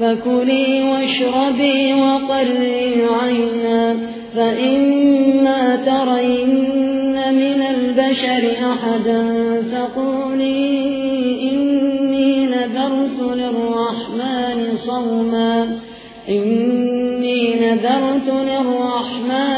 فكلي واشربي وقري عينا فإما ترين من البشر أحدا فقولي إني نذرت للرحمن صوما إني نذرت للرحمن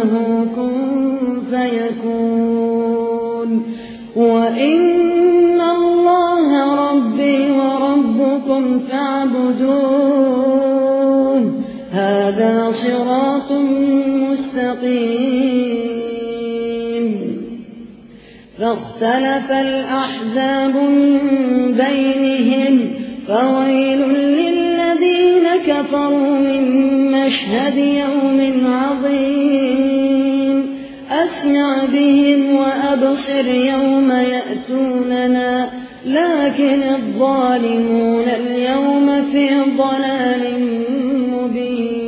له كن فيكون. وإن الله ربي وربكم فاعبدون هذا صراط مستقيم. فاختلف الأحزاب بينهم فويل للذين كفروا. مشهد يوم عظيم. أسمع بهم وأبصر يوم يأتوننا. لكن الظالمون اليوم في ضلال مبين.